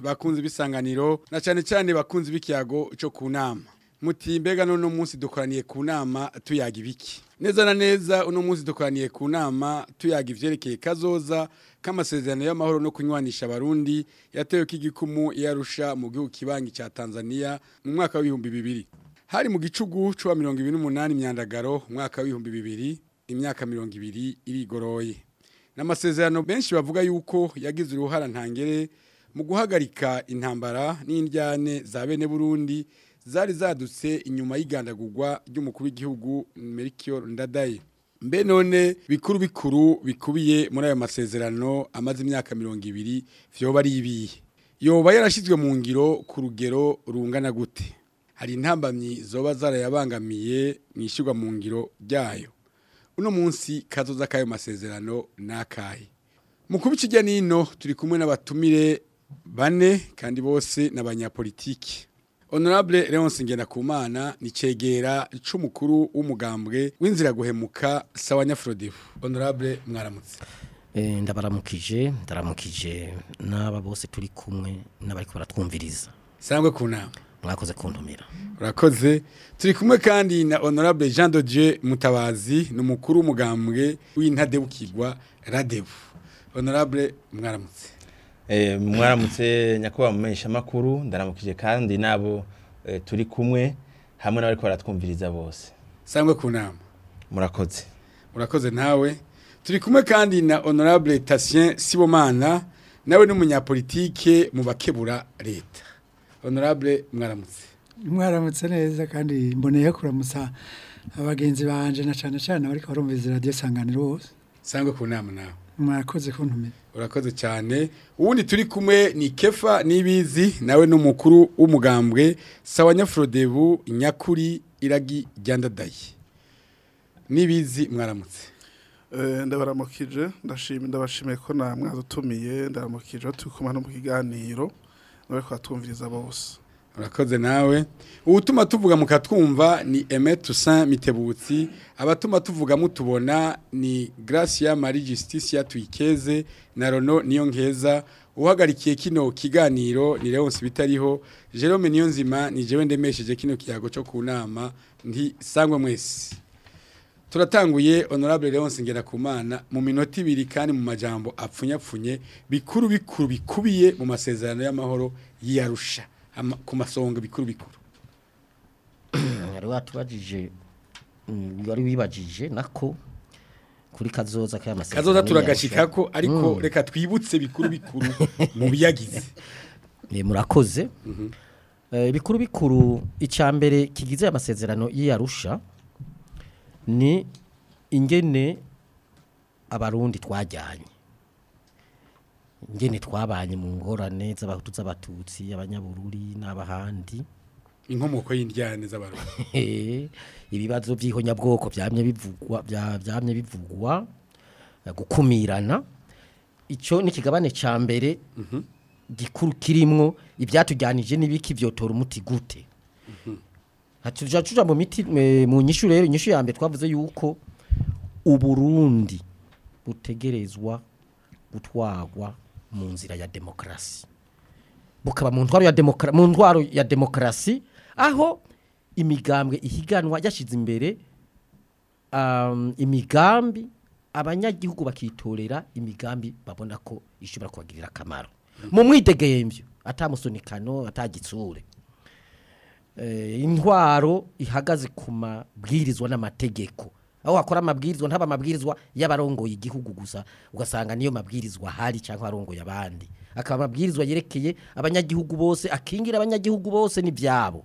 bakunze ibisanganiro na cyane cyane bakunze ibikiyago cyo ku nama muti mbega none umunsi dukoraniye ku nama tuyaga ibiki neza na neza uno munsi dukoraniye ku nama tuyaga ibyerekeye kazoza k'amasezerano y'amahoro no kunywanisha abarundi yatewe k'igikumu yarusha mu gihugu kibangi cya Tanzania mu mwaka w'ibihumbi bibiri hari mu gicugu cy'uwa mirongo ibiri n'umunani imyandagaro umwaka w'ibihumbi bibiri imyaka mirongo ibiri irigoroye n'amasezerano benshi bavuga yuko yagize uruhara ntangere mu guhagarika intambara n'indyane za bene burundi zari zadutse inyuma y'igandagurwa ry'umukuru w'igihugu Melchior Ndadaye mbe none bikuru bikuru bikubiye muri ayo masezerano amaze imyaka mirongo ibiri vyoba ari ibihe yoba yarashyizwe mu ngiro ku rugero rungana gute hari intambamyi zoba zarayabangamiye mu ishyirwa mu ngiro ryayo uno munsi kazoza k'ayo masezerano ni akahe mu n'ino turi kumwe n'abatumire bane kandi bose n’abanyapolitiki. abanyapolitiki honorable leonce ngendakumana ni cegera cy'umukuru w'umugambwe w'inzira guhemuka sawa nyafurodifu honorable mwaramutse eh, ndabaramukije ndaramukije n'aba bose turi kumwe n'abari baratwumviriza sangwe ku mwakoze kuntumira urakoze turi kumwe kandi na honorable jean de dieu mutabazi numukuru w'umugambwe w'intadebukirwa radebu honorable mwaramutse Eh, mwaramutse nyakubahwa mumenyesha amakuru ndaramukije kandi nabo eh, turi kumwe hamwe n'abari baratwumviriza bose sangwe ku nama murakoze murakoze nawe turi kumwe kandi na honorable tasien sibomana nawe n'umunyapolitike mu bakebura leta honorable mwaramutse mwaramutse neza kandi mboneye kuramutsa abagenzi banje na cyane cyane bari barumviriza radiyo sanganiro bose sangwe ku nama nawe mwakoze kuntumira urakoze cyane ubundi turi kumwe ni kefa n'ibizi nawe n'umukuru w'umugambwe sawa nyafurodebu nyakuri iragi ryandadaye n'ibizi mwaramutse eh, ndabaramukije ndashima ndabashimiye ko namwaza utumiye ndaramukije turi kumwe no mu kiganiro ntabwo twatwumviriza bose urakoze nawe ubutuma tuvuga mukatwumva ni eme tusan mitebutsi abatuma tuvuga mutubona ni garasiya mari justice tuyikeze na rono niyo nkeza uhagarikiye kino kiganiro ni leonce bitariho jerome niyo nzima ni jewe ndemesheje kino kiyago cyo ku nama ntisangwe mwese turatanguye honorable leonce mana mu minota ibiri kandi mu majambo apfunye bikuru bikuru bikubiye mu masezerano y'amahoro y'iyarusha ku masonga bikuru bikuru wari watubajije wari mm, wibajije nako kuri kazoza kaya masezerano kazoza turagashika ko ariko mm. reka twibutse bikuru bikuru mu biyagize murakoze mhm. eh, bikuru bikuru icya mbere kigize amasezerano y'iyarusha ni ingene abarundi twajyanye ngene twabanye mu ngorane z'abatutsi abatutsi abanyabururi n'abahandi inkomoko y'indyane z'abarundi ibibazo by'ihonyabwoko byamye bivugwa byamye bivugwa gukumirana icyo ni kigabane cya mbere mhm. gikuru kirimwo ibyatujyanije n'ibiki byotora umuti gute mhm. hatuja tuja mu miti eh, mu nyishu rero inyishu ya mbere twavuze yuko uburundi butegerezwa gutwagwa mu nzira ya demokarasi bukaba mu ntwaro ya demokarasi mu ntwaro ya demokarasi aho imigambwe ihiganwa yashyize imbere um, imigambi abanyagihugu bakitorera imigambi babona ko ishobora kubagirira akamaro mu mwidegembyo atamusunikano atagitsure eh, intwaro ihagaze ku mabwirizwa n'amategeko aho wakora amabwirizwa ntaba amabwirizwa y'abarongoye igihugu gusa ugasanga niyo mabwirizwa ahari cyangwa arongoye abandi akaba amabwirizwa yerekeye abanyagihugu bose akingira abanyagihugu bose n'ibyabo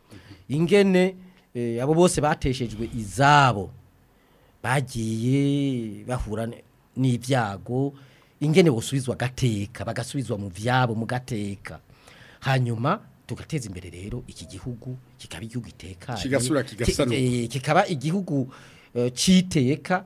mhm. ingene eh, abo bose bateshejwe izabo bagiye bahura n'ibyago ingene busubizwa agateka bagasubizwa mu byabo mu gateka hanyuma tugateza imbere rero iki gihugu kikaba igihugu itekanye kigasura kigasanuka eh, kikaba igihugu eh, citeka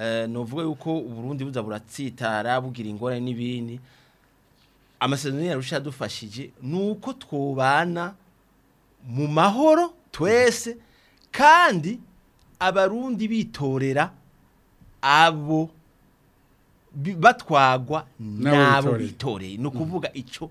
Eh, nuvuga yuko uburundi buza buratsitara bugira ingorane n'ibindi amasezerano yarusha adufashije ni uko twubana mu mahoro twese kandi abarundi bitorera abo batwagwa n'abo bitoreye kuvuga ukuvuga icyo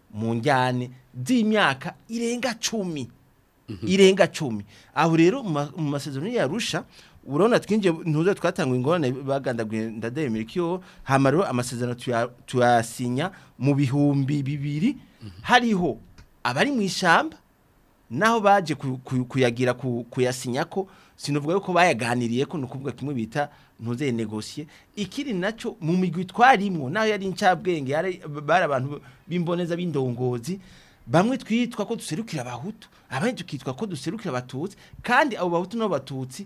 mu njyane z'imyaka irenga cumi Mhm. irenga cumi aho rero mu masezerano yarusha urabona twinjiye ntuze twatanguye ingorane bagandaguye ndademera ikiyobo hama rero amasezerano tuyasinya mu bihumbi bibiri mhm. hariho abari mu ishyamba naho baje kuyagira kuyasinya ko sinavuga yuko bayaganiriye ko ni ukuvuga kimwe bita ntuze negosiye ikiri nacyo mu migwi twarimwo naho yari incabwenge bari abantu b'imboneza b'indongozi bamwe twitwa ko duserukira abahutu abandi tukitwa ko duserukira abatutsi kandi abo bahutu n'abatutsi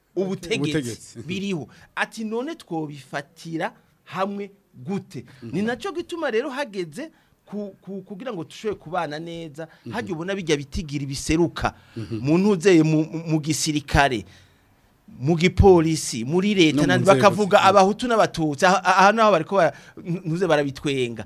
ubutegetsi biriho ati none twobifatira hamwe gute mhm. ni nacyo gituma rero hageze kugira ngo dushobore kubana neza mhm. hajya ubona bijya bitigira ibiseruka mhm. mu mu gisirikare mu gipolisi muri leta bakavuga abahutu n'abatutsi aha naho bari ko ntuze barabitwenga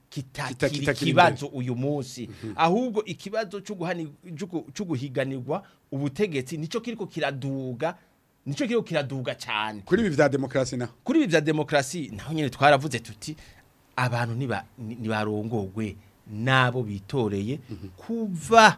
kitakiri kibazo uyu munsi mhm. ahubwo ikibazo cyo guhiganirwa ubutegetsi nicyo kiriko kiraduga nicyo kiriko kiraduga cyane kuri ibi bya demokarasi na kuri ibi vya demokarasi naho nyene twaravuze tuti abantu niba nabo bitoreye mhm. kuva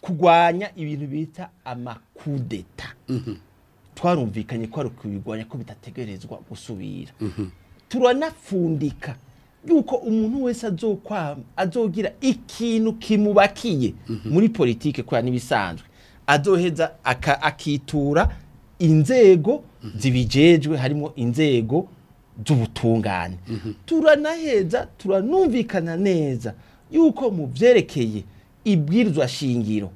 kurwanya ibintu bita amakudeta mhm. twarumvikanye ko ari ukubirwanya ko bitategerezwa gusubira mhm. turanapfundika yuko umuntu wese azogira ikintu kimubakiye mhm. muri politiki kubera n'ibisanzwe azoheza akitura inzego zibijejwe harimo inzego z'ubutungane turanaheza turanumvikana neza yuko mu byerekeye ibwirizwa shingiro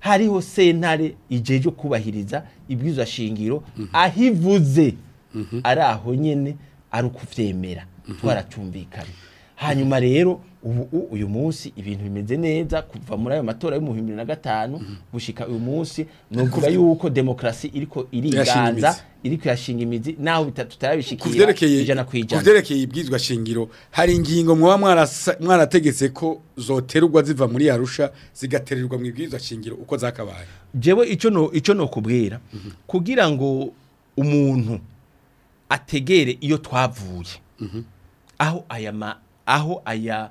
hariho sentare igihe cyo kubahiriza ibwirizwa shingiro aho ivuze ari aho nyine ari ukubyemera mhm. twaracumbikana hanyuma rero ubu uyu munsi ibintu bimeze neza kuva muri ayo matora y'ibihumbi bibiri na gatanu gushika uyu munsi ni ukuvuga yuko demokarasi iriko iriganza iri kuyashinga imizi naho tutarabishikiye ijana ku ijana ku byerekeye ibwizwa shingiro hari ingingo mwaba mwarategetse ko zoterurwa ziva muri arusha zigatererwa mu ibwizwa shingiro uko zakabaye jewe icyo ni ukubwira mhm. kugira ngo umuntu ategere iyo twavuye mhm. aho aya ma aho aya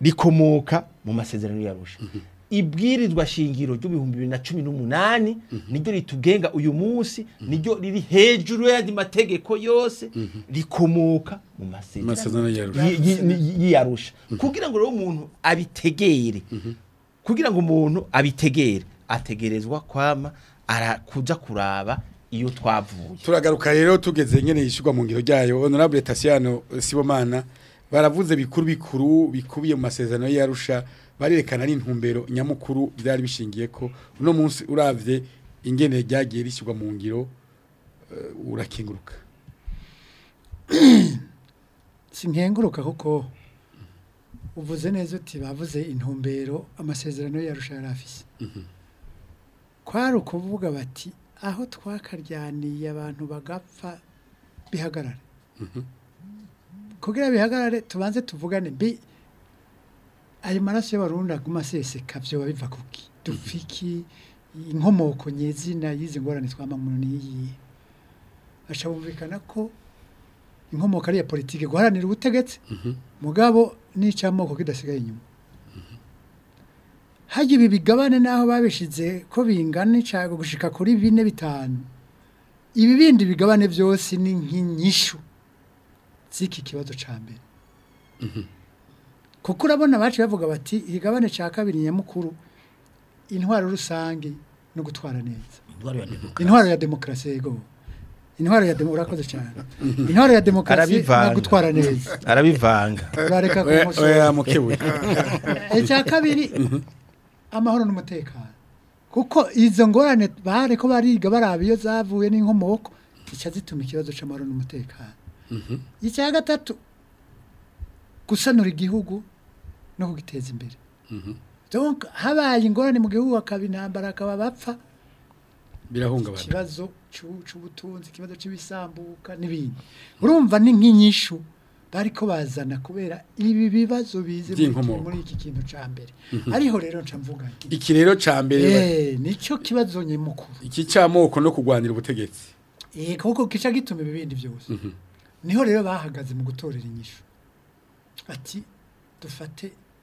rikomoka mu masezerano yarusha ibwirizwa shingiro ry'ibihumbi bibiri na cumi n'umunani mhm. niryo ritugenga uyu munsi mhm. niryo riri hejuru y'andi mategeko yose mhm. rikomoka mu masezerano yiyarusha kugira ngo rero umuntu abitegere kugira ngo umuntu abitegere ategerezwa kwama kujya kuraba iyo twavuye turagaruka rero tugeze nyine yishyurwa mu ngiro ryayo honorable tasiyano sibomana baravuze bikuru bikuru bikubiye mu masezerano y'iyarusha barerekana n'intumbero nyamukuru byari bishingiye ko no munsi urabye ingene ryagiye rishyirwa mu ngiro eh, urakenguruka si nkenguruka kuko uvuze neza uti bavuze intumbero amasezerano yarusha yari afise mhm. kwari ukuvuga bati aho twakaryaniye abantu bagapfa bihagarare mhm. kugira bihagarare tubanze tuvugane mbi ayo maraso y'abarundi aguma aseseka vyoba biva kuki dufiki inkomoko nyezina y'izi ngorane twamamuno niyiye aca bumvikana ko inkomoko ari ya politike guharanira ubutegetsi mhm. mugabo n'icamoko kidasigaye inyuma mhm. harya ibi bigabane naho babishize ko bingana icago gushika kuri bine bitanu ibi bindi bigabane byose ni nk'inyishu z'iki kibazo ca mbere mhm. kuko urabona abacu bavuga bati igabane cya kabiri nyamukuru intwaro rusange no gutwara neza intwaro ya demokarasi yego intwaro ya demokarasi urakoze cyane intwaro ya demokarasi no gutwara neza arabivanga urareka ku musozi icya eh, kabiri amahoro n'umutekano kuko izo ngorane bare ko bariga barabe iyo zavuye n'inkomoko icya zituma ikibazo cy'amahoro n'umutekano mhm. icya gatatu gusanura igihugu no kugiteza imbere mhm. habaye ingorane mu gihugu hakaba intambara akaba bapfa ikibazo cy'ubutunzi ikibazo cy'ibisambuka n'ibindi urumva ni nk'inyishu bari ko bazana kubera ibi bibazo bize muri iki kintu cya mbere mhm. ariho rero mvuga iki rero cya mbere eh, nicyo kibazo nyamukuru iki cy'amoko no kurwanira ubutegetsi eh, kuko gica gituma ibindi byose mhm. niho rero bahagaze mu gutorera inyishu bati dufate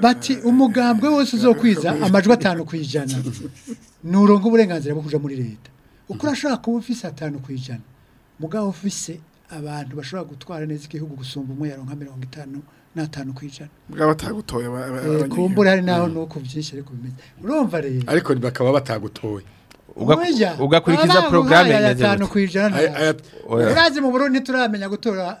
bati umugambwe wose uzokwiza amajwi atanu ku ijana nuronka uburenganzira bwo kuja muri leta uko urashaka kuba ufise atanu ku ijana mugabo ufise abantu bashobora gutwara neza igihugu gusumba umwe yaronka mirongo itanu n'atanu kwijana mugabo atagutoye eh, kumbura hari naho mm. nuko byinshi ariko bimenye urumva rero ariko bakaba batagutoye ugakurikiza porogaramu ya atanu kwijana urazi mu Burundi turamenya gutora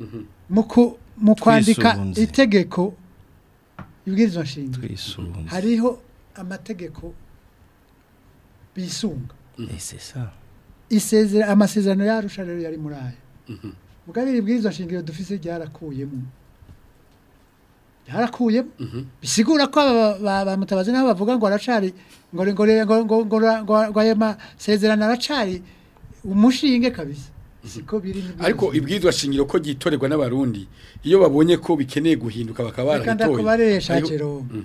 mm-hmm. mu kwandika itegeko ibwirizwa nshingiro hariho amategeko bisunga mm-hmm. amasezerano yarusha rero yari muri aya mugabire ibwirizwa nshingiro dufite ryarakuyemo yarakuyemo bisigura ko bamutabazi nabo bavuga ngo aracari ngo ngo ngo ngo yema sezerana aracari umushinge kabisa siko biri ariko ibwizwa shingiro ko gitorerwa n'abarundi iyo babonye ko bikeneye guhinduka bakaba barahitoye kandi ko baresha mm.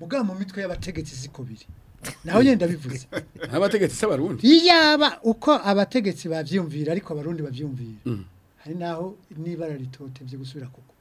mugabo mu mitwe y'abategetsi siko biri naho yenda bivuze abategetsi s'abarundi iyaba uko abategetsi bavyumvira ariko abarundi bavyumvira mm. hari naho nibara ritotevye gusubira kuko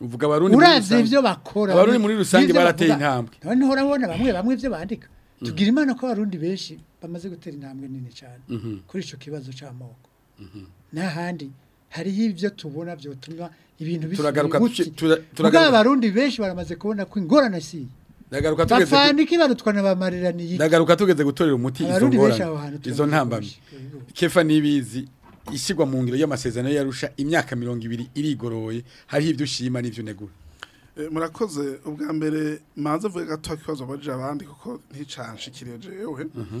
uvuga abarundi uravye ivyo bakora abarundi muri rusange barateye intambwe none hora bamwe bamwe ivyo bandika Mm-hmm. tugira imana ko abarundi benshi bamaze gutera intambwe nini cyane mm-hmm. kuri icyo kibazo cy'amoko mm-hmm. n'ahandi hariho ibyo tubona byatuma ibintu bishyira abarundi benshi baramaze kubona ko ingorane si bapfana ikibarutwa na ndagaruka tugeze gutorera umuti izo ngorane izo ntambamye kefa n'ibizi ishyirwa mu ngiro y'amasezerano y'arusha imyaka mirongo ibiri irigoroye hariho ibyo ushima n'ibyo unegura Eh, murakoze ubwa mbere maze avuye gato ikibazo baje abandi kuko nticanshikire jewe mhm.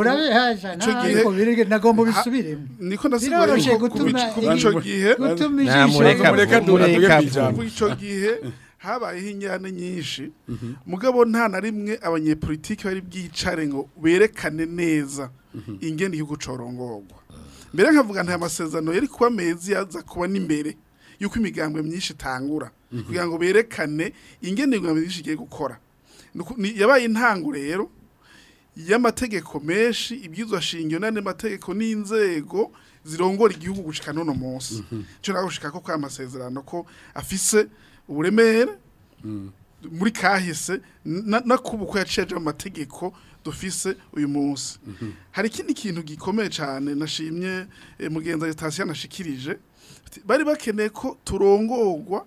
urabihaje ntabwo birirwe nagomba ubisubiremo niko ndasigura gutuma ijisho icyo gihe habayeho inyana nyinshi mugabo nta na rimwe abanyepolitiki bari bwicare ngo berekane neza mm-hmm. ingeni y'ugucorongorwa mbere nkavuga nta masezerano yari kuba mezi yaza kuba n'imbere yuko imigambwe myinshi itangura mhm. kugira ngo berekane ingene imigambwe myinshi igiye gukora yabaye intangu rero y'amategeko menshi ibyiza shingiro n'andi mategeko n'inzego zirongora igihugu gushika none munsi mhm. cyo naho gushika ko kwa amasezerano ko afise uburemere mhm. muri kahise nakubuko yaceje amategeko dufise uyu munsi hari ikindi kintu gikomeye cyane nashimye eh, mugenzi wa sitasiyo yanashikirije bari bakeneye ko turongorwa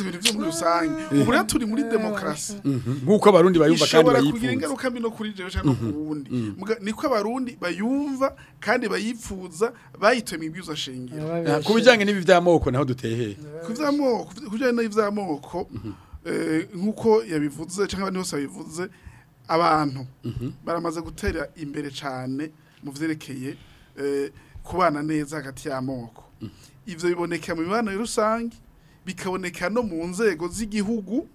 ibintu byo muri rusange eh. ubu rero turi muri demokarasi eh. mhm. nk'uko abarundi bayumva kandi bayipfunze ishobora kugira ingaruka no kuri jewe cyangwa ku wundi niko abarundi bayumva kandi bayipfuza bayituye mu ibwirizwa shingiro ah, ku bijyanye n'ibi by'amoko naho duteye ku by'amoko ku bijyanye n'iby'amoko mhm. eh, nk'uko yabivuze cyangwa abandi bose babivuze abantu mhm. baramaze gutera imbere cyane mu byerekeye kubana neza hagati y'amoko ibyo biboneka mu mibano rusange bikaboneka no mu nzego z'igihugu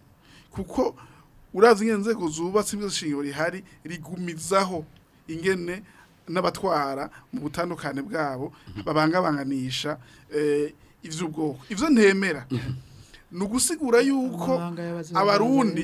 kuko urazi ingene inzego zubatse ibyo shingiro rihari rigumizaho ingene n'abatwara mu butandukane bwabo babangabanganisha eh, iby'ubwoko ibyo ntemera ni ugusigura yuko abarundi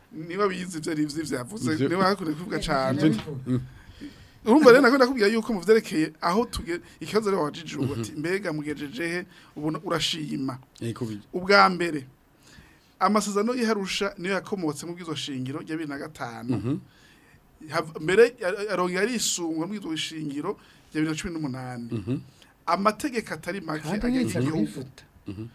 niba biyizi ivyo arivyo vyavuze niba hakunda kuvuga cyane mhm. urumva rero nakunda kubwira yuko mu vyerekeye aho tuge ikibazo rero wajije uti mbega mugejeje ubona urashima ubwa mbere amasezerano y'iharusha niyo yakomotse mu bw'izo shingiro rya bibiri na gatanu mhm. mbere arongera arisungwa mu bw'izo shingiro rya bibiri cumi n'umunani mhm. amategeko atari make agenga mhm.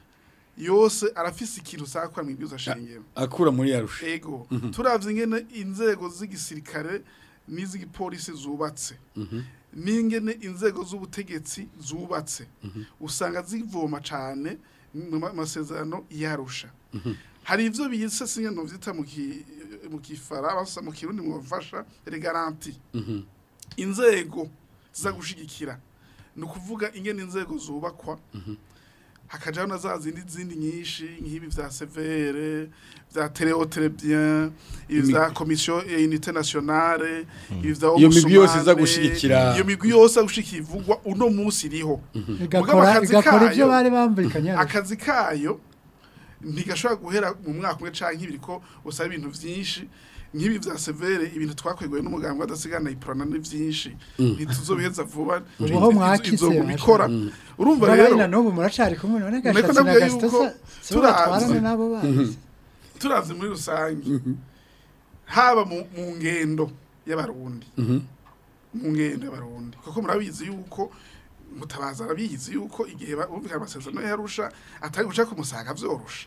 yose arafise ikintu usakora mu bw'izo shingiro akura muri yarusha yego turabye ingene inzego z'igisirikare n'iz'igipolisi zubatse n'ingene inzego z'ubutegetsi zubatse usanga zivoma cyane mu masezerano yarusha hari ivyo bise vyita non visite mu kifara basa mu kirundi mu bafasha -hmm. inzego ziza gushigikira ni ingene inzego zubakwa mhm. hakajaho na za zindi zindi nyinshi nk'ibi vya severe vya tereo très bien ibi vya commission unité nationale mhm. ibi vya iyo migwi yose za gushikira yo migwi yose gushikivugwa uno munsi iriho mhm. mugabo akazi kayo ntigashobora guhera mu mwaka umwe cyangwa nk'ibiri ko usaba ibintu byinshi nk'ibi bya severe ibintu twakweguye n'umuganga adasigana iporana ni byinshi mm. ntituzobiheza vuba ubaho mm. urumva rero mm-hmm. turazi muri rusange mm-hmm. haba mu ngendo y'abarundi mm-hmm. mu ngendo y'abarundi kuko murabizi yuko mutabaza arabizi yuko igihe bumvikana amasezerano yarusha atari guca kumusanga byorusha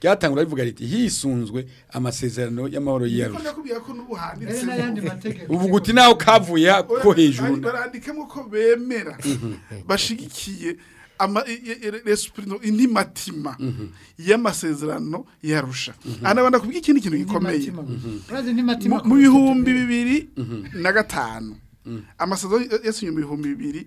ryatangura rivuga riti hisunzwe amasezerano y'amahoro y'Iyarusi uvuga uti naho kavuye ko hejuru barandikemo ko bemera mm-hmm. bashigikiye indi matima mhm. y'amasezerano yarusha mhm. aha nabona kubwira ikindi kintu gikomeye mhm. mu bihumbi bibiri na gatanu amasezerano yasinye mu bihumbi bibiri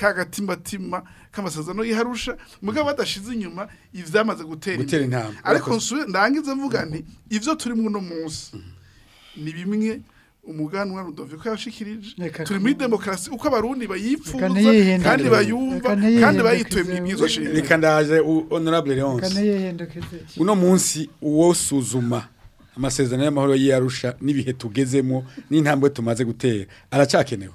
kagatimbatima k'amasezerano iharusha mugabo badashize inyuma ibyamaze gutera imbere ariko ndangiza mvuga nti ibyo turimo uno munsi ni bimwe umuganwa Rudolphe yashikirije turi muri demokarasi uko abarundi bayipfuza kandi bayumva kandi bayituye mu shiri reka honorable Leonce uno munsi uwo suzuma amasezerano y'amahoro y'Arusha nibihe tugezemo n'intambwe tumaze gutera aracakenewe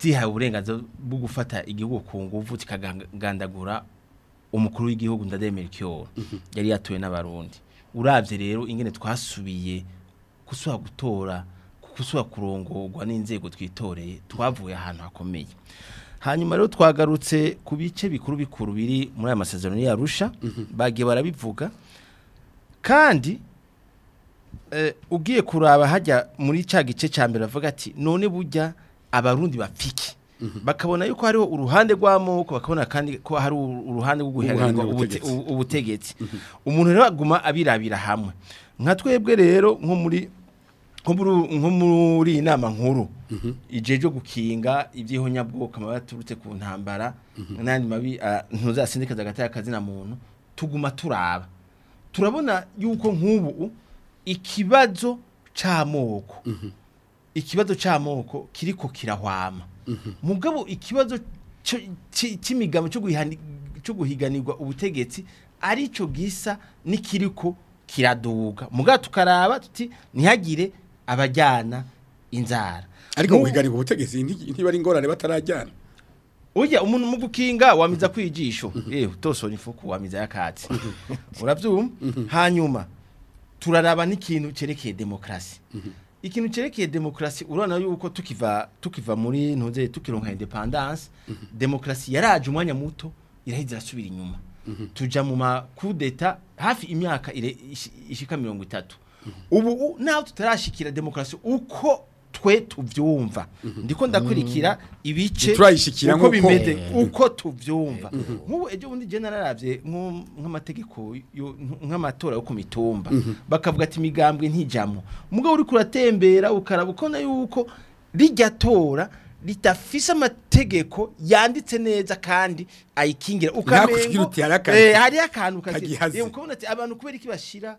zihawe uburenganzira bwo gufata igihugu ku nguvu kikagandagura umukuru w'igihugu ndademera ikiyobo mhm. yari yatuwe n'abarundi urabye rero ingene twasubiye gusubira gutora gusubira kurongorwa n'inzego twitoreye twavuye ahantu hakomeye hanyuma rero twagarutse ku bice bikuru bikuru biri muri aya masezerano yarusha mhm. bagiye barabivuga kandi eh, ugiye kuraba hajya muri cya gice cya mbere bavuga ati none bujya abarundi bafiki mhm. bakabona yuko hari uruhande rw'amoko bakabona kandi ko hari uruhande rwo guheranirwa ubutegetsi mhm. umuntu rero aguma abirabira hamwe nka twebwe rero nko muri nko muri inama nkuru mhm. ijeje gukinga iby'ihonyabwoko amabara aturutse ku ntambara n'ayandi mabi ntuzasindikaza hagati y'akazina muntu tuguma turaba turabona yuko nk'ubu ikibazo cy'amoko ikibazo cy'amoko kiriko kirahwama mhm. mugabo ikibazo cy'imigamo cyo guhiganirwa ubutegetsi aricyo gisa n'ikiriko kiraduga mugabo tukaraba tuti ntihagire abajyana inzara ariko guhiganirwa ubutegetsi ntiba ari ingorane batarajyana ujya umuntu mu gukinga wamiza mhm. kwijisho yewe mhm. eh, utosora ifuku wamiza yakatsi urabyuma hanyuma turaraba n'ikintu cyerekeye demokarasi ikintu cyerekeye demokarasi urabona yuko tukiva tukiva muri ntuze tukironka independance mhm. demokarasi yaraje umwanya muto irahita irasubira inyuma mhm. tujya mu makudeta hafi imyaka ishika mirongo itatu mhm. ubu naho tutarashyikira demokarasi uko twe tuvyumva mhm. ndiko ndakurikira mm. ibice uko bimeze mm. uko tuvyumva mm-hmm. nk'ubu ejo bundi je nararavye nk'amategeko nk'amatora yo ku mitumba mm-hmm. bakavuga ati imigambwe ntijamo mugabo uri kuratembera ukarabukona yuko rijya tora ritafise amategeko yanditse neza kandi ayikingira ukamengo eh, hari akantu kagihaze ukabona ati abantu kubera iki bashira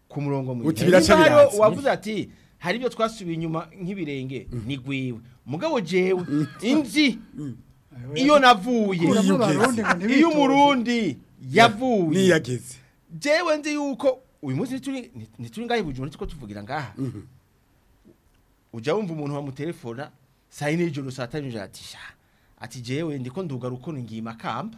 ku murongo mwiza wavuze ati hari ibyo twasubiye inyuma nk'ibirenge mm. ni gwiwe mugabo jewe mm. inzi mm. iyo navuye iyo umurundi yavuye niyageze jewe nzi yuko uyu munsi ntituri ngahe bujumbura nitwo tuvugira ngaha mm-hmm. ujya wumva umuntu wamutelefona saa yine y'ijoro saa tanu ati jewe ndiko ndugaruko ngiye makamba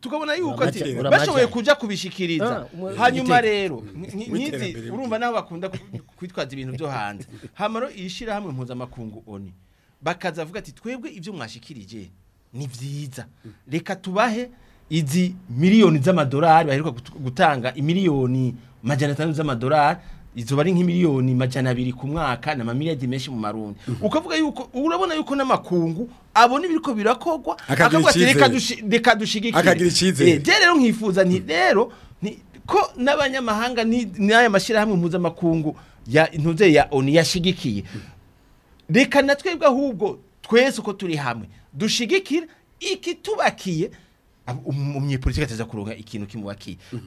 tukabona yuko ati bashoboye kujya kubishyikiriza ah, hanyuma rero nyizi urumva naho bakunda kwitwaza ibintu byo hanze hamaro ishira hamwe mpuzamakungu oni bakaza avuga ati twebwe ibyo mwashikirije ni byiza reka tubahe izi miliyoni z'amadolari baheruka gutanga imiliyoni majana atanu z'amadolari izo bari nk'imiliyoni majana abiri ku mwaka na mamiliyadi menshi mu marundi mhm. ukavuga yuko urabona yuko n'amakungu abona ibiriko birakogwa akavuga ati reka dushigikire eh, je rero nkifuza nti rero ko n'abanyamahanga n'aya mashyirahamwe mpuzamakungu ya intuze ya oni yashigikiye mhm. reka na twebwe ahubwo twese uko turi hamwe dushigikira ikitubakiye umunyepolitiki ateza kuronka ikintu kimubakiye mhm.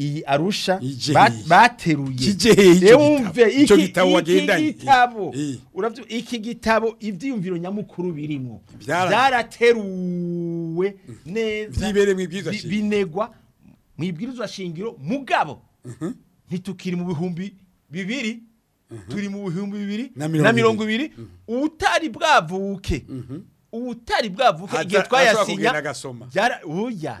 iyi arusha bateruye wumve iki gitabo uravyo iki gitabo ibyiyumviro nyamukuru birimo byarateruwe mm. neza binegwa mwibwirizwa shingiro mugabo mm-hmm. ntitukiri mu bihumbi bibiri mm-hmm. turi mu bihumbi bibiri na mirongo ibiri ubutari mm-hmm. bwavuke ubutari bwavuke igihe twayasinya uya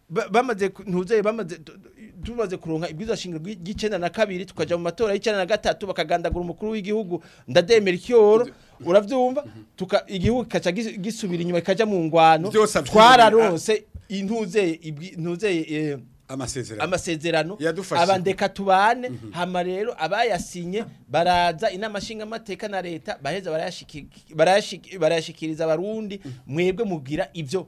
bamaze ntuzeye bamaze tumaze kuronka ibwiza shingiro ry'icenda na kabiri tukaja mu matora y'icenda na gatatu bakagandagura umukuru w'igihugu ndademera urabyumva igihugu kikaca gisubira inyuma kikajya mu ngwano twararose intuzeye eh, amasezerano abandeka tubane mhm. hama rero abayasinye baraza inama nshingamateka na leta baheza barayashikiriza abarundi mwebwe mubwira ibyo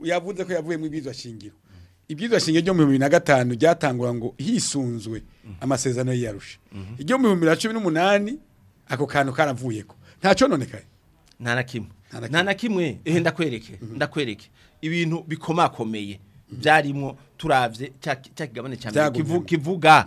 yavuze ko yavuye mu ibizwa shingiro ibyiza shinge ryo mu 2005 ryatangura ngo hisunzwe amasezerano yarusha mhm. iryo mu 2018 ako kantu karavuyeko ntaco none kaye ntarakimwe ntarakimwe ehe ndakwereke mhm. ndakwereke ibintu bikomakomeye mhm. byarimwo turavye cya kigabane cyane kivuga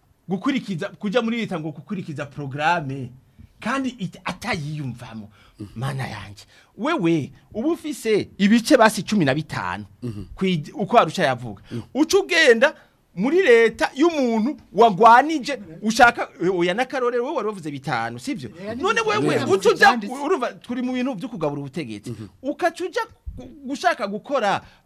gukurikiza kujya muri leta ngo gukurikiza porogaramu kandi atayiyumvamo mhm. mana yanjye wewe uba ufise ibice basi cumi na bitanu uko arusha yavuga uca ugenda muri leta y'umuntu wagwanije ushaka oya na nakarorero wowe waruvuze bitanu sibyo none wewe ucuja urumva turi mu bintu byo kugabura ubutegetsi mhm. ukacuja gushaka gukora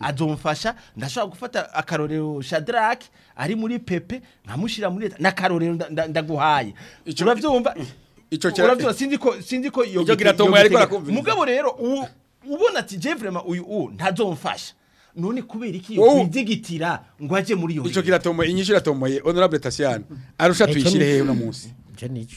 adomfasha ndashobora gufata akarorero shadarake ari muri pepe nkamushyira muri leta n'akarorero ndaguhaye urabyumva urabyumva sinzi ko iyo gito mugabo rero ubona ati jevurema uyu uwo none kubera iki yo kwidigitira ngo aje muri yo ico kiratomoye inyishyu iratomoye honorable Tasiano arusha tuyishire hehe uno munsi je nico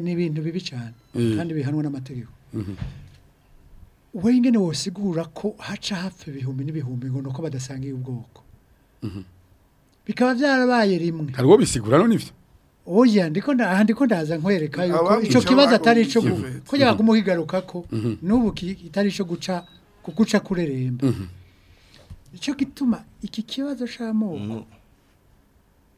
ni ibintu bibi cyane eh. kandi bihanwa n'amategeko mm-hmm. wowe ngene wosigura ko haca hafi ibihumbi n'ibihumbi ngo nuko badasangiye ubwoko mm-hmm. bikaba byarabaye rimwe hari uwo bisigura none ibyo oya ndiko ndiko ndaza nkwereka yuko ico kibazo atari ico ko yaguma mm-hmm. uhigaruka ko n'ubu kitari ico guca kuguca kureremba ico gituma iki kibazo c'amoko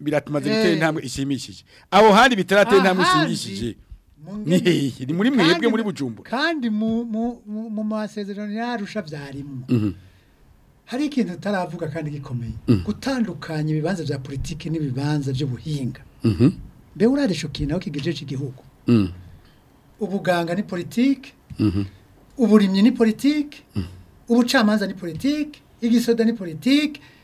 biratumaze gutera intambwe ishimishije abo handi bitaratera intambwe ishimishije ni muri mwebwe muri bujumbura kandi mu masezerano yarusha byarimo hari ikintu utaravuga kandi gikomeye gutandukanya ibibanza bya politiki n'ibibanza by'ubuhinga mbe urarisha ikintu aho kigejeje igihugu ubuganga ni politiki mhm. uburimyi ni politiki mhm. ubucamanza ni politiki igisoda ni politiki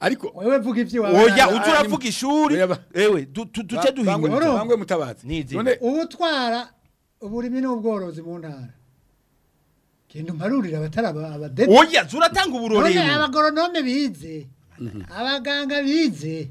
ariko wewe vuga ivyo wawe oya uzo uravuga ishuri ewe tuce duhingura bangwe mutabazi none ubutwara uburimi n'ubworozi mu ntara genda umparurira abatari abadede oya zuratanga uburorero none abagoronome bize mhm. abaganga bize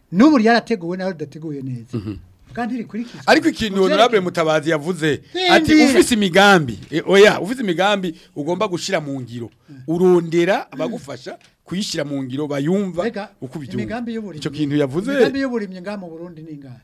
n'ubu ryarateguwe nawe ridateguye neza uh-huh. ariko ikintu honorable mutabazi yavuze ati ufise imigambi oya ufise imigambi ugomba gushyira mu ngiro urondera abagufasha kuyishyira mu ngiro bayumva uko ubibyumva icyo kintu yavuze imigambi y'uburimyi ngaha mu burundi ni ingahe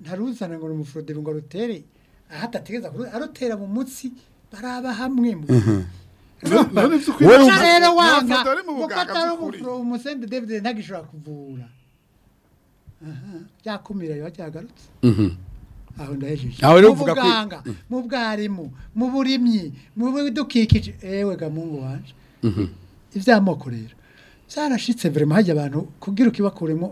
ntaruzana ngo ni umufrode ngo rutere aho atategeza arutera mu mutsi baraba hamwe mu none rero wanga kuko atari umusende david ntagishobora kuvura byakumira biba byagarutse aho ndahejeje aho rero uvuga ko mu bwarimu mu burimyi mu bidukikije ewe gamungu wanje iby'amoko rero byarashitse vrema hajya abantu kugira ukibakuremo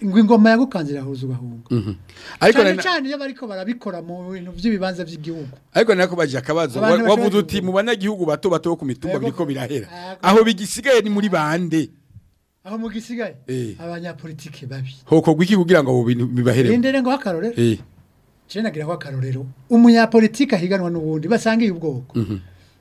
ingoma yagukanzira huza ugahunga mhm. ariko cyane cyane iyo bariko barabikora mu bintu by'ibibanza by'igihugu ariko nako baje akabazo wavuze uti mu banyagihugu bato bato ku mitumba biriko birahera aho bigisigaye ni muri bande aho mu gisigaye eh. abanyapolitike babi hoko gwiki kugira ngo bibahere ndende eh. ngo hakarorero eh nagira ko akarorero umunyapolitike ahiganwa n'ubundi basangiye ubwoko mhm.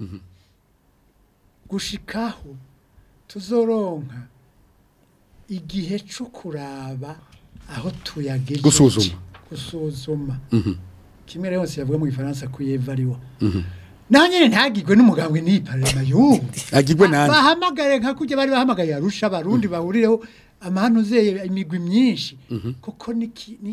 mhm. gushikaho tuzoronka igihe cyo kuraba aho tuyageje gusuzuma gusuzuma mhm. kimwe rero yose yavuye mu France ku yevariwa mhm. nanyene ntagirwe n'umugambwe parlement yo agirwe nani bahamagare nka kujya bari bahamagaye arusha abarundi mhm. bahurireho amahantu ze imigwi myinshi koko ni ni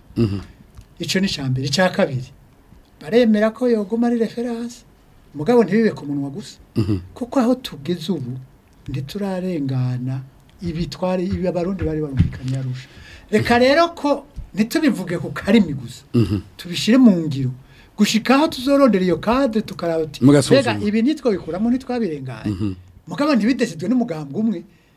ico ni cyambere cya kabiri baremera ko yogoma ari reference mugabo ntibibe ku munwa gusa mhm. kuko aho tugeze ubu ntiturarengana ibitware ibi abarundi bari barumvikanye arusha reka rero ko ntitubivuge ku karimi gusa mhm. tubishyire mu ngiro aho tuzorondera iyo kade tukarabati mbega ibi nitwo bikuramo ntitwabirenganye mhm. mugabo ntibidesidwe n'umugambwe umwe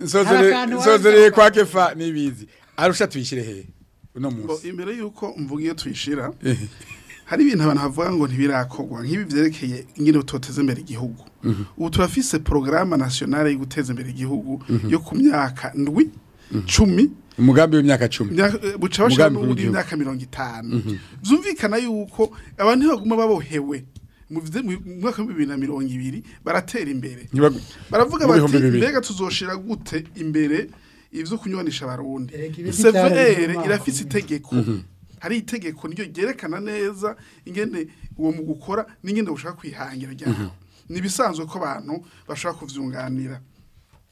nsozereye kwa kefa n'ibizi arusha tuyishyire hehe uno munsi imbere y'uko mvuga iyo tuyishyira hari ibintu abantu bavuga ngo ntibirakorwa nk'ibi byerekeye nyine tutoteza imbere igihugu mhm. ubu turafise porogaramu nasiyonari yo guteza imbere igihugu mhm. yo ku myaka ndwi mhm. cumi umugambi w'imyaka cumi eh, buca bashaka n'ubundi imyaka mirongo itanu byumvikana yuko abantu baguma babohewe mu mwaka wa bibiri na mirongo ibiri baratera imbere baravuga bati mbega tuzoshira gute imbere ibyo kunyuranisha abarundi severe irafise itegeko hari itegeko niryo ryerekana neza ingene uwo mu gukora n'ingene bushaka kwihangira ryaho mhm. ni ibisanzwe ko abantu bashaka kubyunganira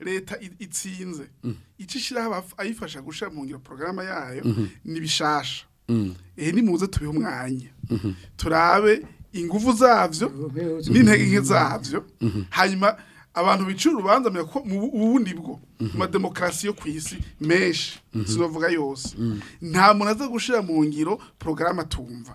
leta itsinze icishiraho ayifasha gushyira mu ngiro porogaramu yayo ni bishasha ni muze tubihe umwanya mhm. turabe ingufu zabyo n'intege zabyo mhm. hanyuma abantu bicira urubanza ko mu bundi bwo ma mhm. mademokarasi yo ku isi menshi sinavuga yose nta muntu aza gushira mu ngiro porogaramu atumva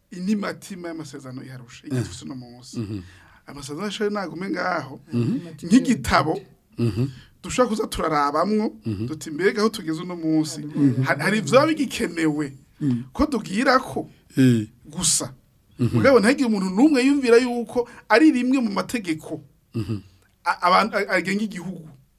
inimatima y'amasezerano yarusha igifuse eh. no munsi amasezerano yashoye nagume ngaho eh, nk'igitabo dushobora kuza turarabamwo duti mbega aho tugeze uno munsi hari ivyaba bigikenewe mm. ko tubwira ko eh. gusa mugabo mm-hmm. ntihagire umuntu n'umwe yumvira yuko ari rimwe mu mategeko mm-hmm. agenga igihugu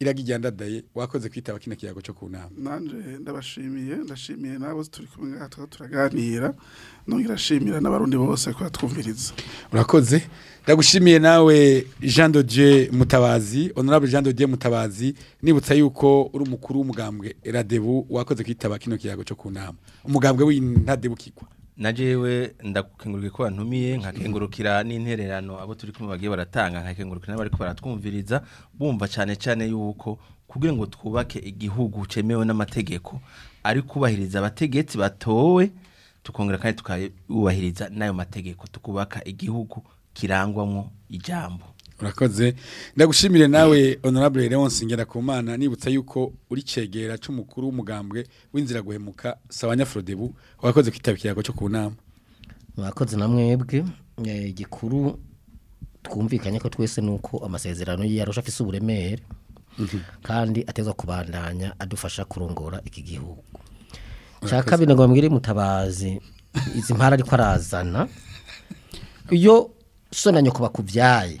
iragijyandadaye wakoze kwitaba kino kiyago cyo kunama nanje ndabashimiye ndashimiye nabo turi kumwe gato turaganira nongera shimira n'abarundi bose ko twumviriza urakoze ndagushimiye nawe Jean de Dieu Mutabazi honorable Jean de Dieu Mutabazi nibutsa yuko uri umukuru w'umugambwe Radebu wakoze kwitaba kino kiyago cyo kunama umugambwe w'intadebu kikwa najewe ndakengurika ko bantumiye nkakengurukira n'intererano abo turi kumwe bagiye baratanga nkakengurukira n'abariko baratwumviriza bumva cyane cyane yuko kugira ngo twubake igihugu cemewe n'amategeko ari kubahiriza abategetsi batowe tukongera kandi tukayubahiriza n'ayo mategeko tukubaka igihugu kirangwamwo ijambo urakoze ndagushimire nawe honorable Leon Leonce kumana nibutsa yuko uri cegera cy'umukuru w'umugambwe w'inzira guhemuka Sawanyafrodebu wakoze kwitabikira cyo ku nama mwakoze namwebwe igikuru e, twumvikanye ko twese nuko amasezerano yarusha afise uburemere mhm. kandi atezwa kubandanya adufasha kurongora iki gihugu cya kabiri ngo bambwire mutabazi izi mpara ariko arazana iyo sona nyoko bakubyaye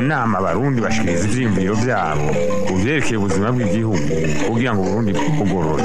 inama abarundi bashikiriza ivyiyumviro vyabo ku byerekeye ubuzima bw'igihugu kugira ngo uburundi bwugorore